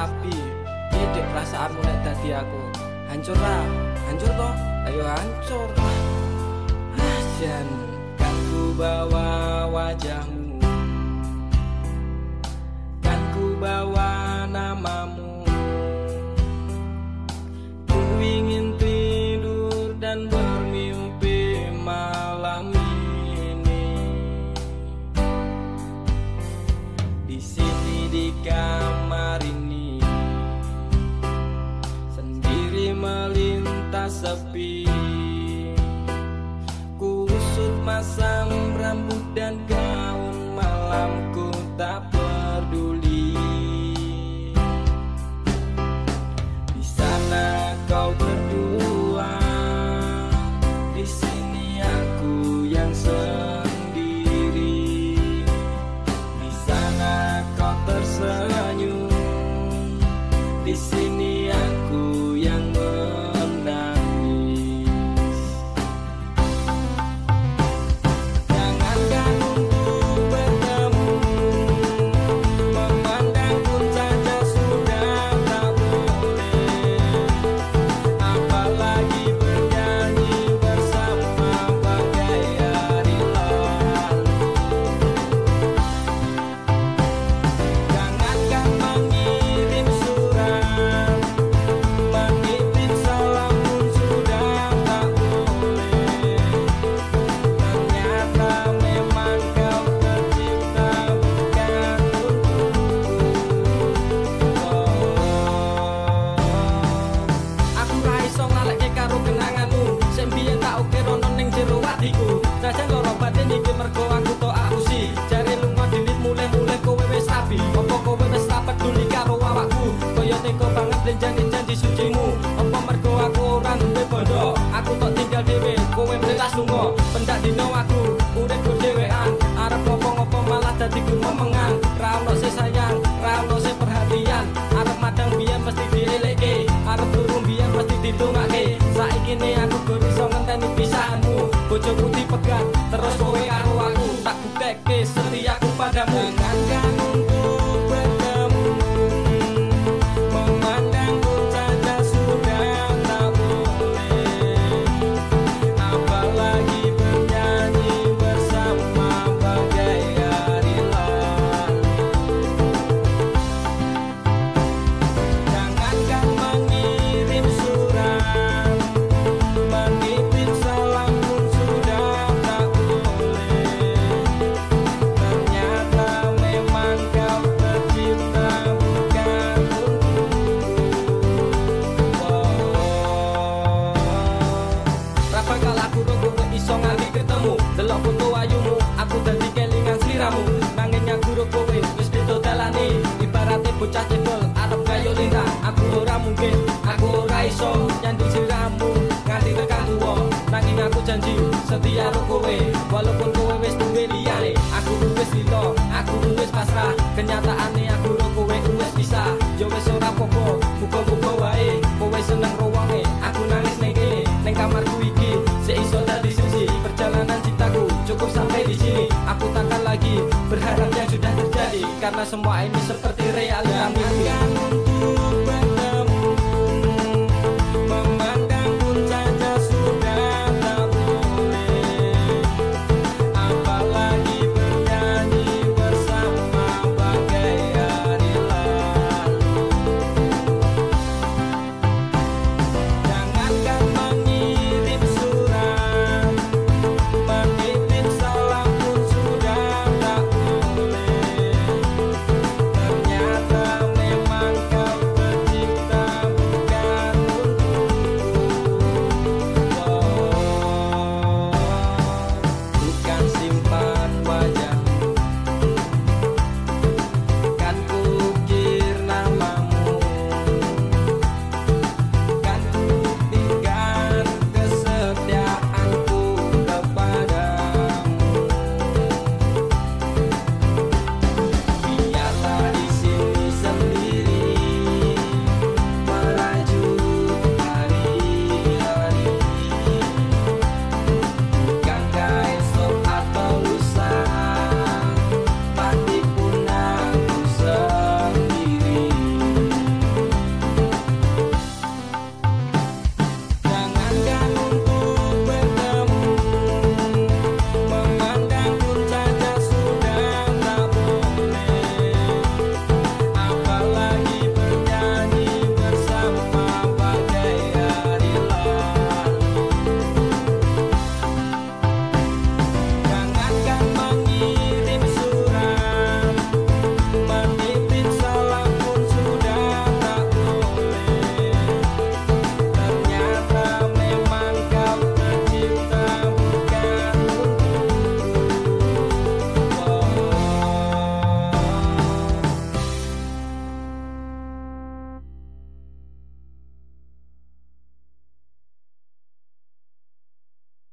rapi. Piye perasaanmu nek dadi aku. Hancur lah Hancur toh? Ayo hancur. Asian Kan ku bawa wajahmu. Kan ku bawa namamu. Ku ingin tidur dan bermimpi malam ini. Di sini di kamar ini. sepi. Kusut masam teko banget lan janji-janji sucimu. Apa mergo aku ora nduwe bodho aku kok tinggal dhewe kowe mesti langsung karena semua ini seperti realita.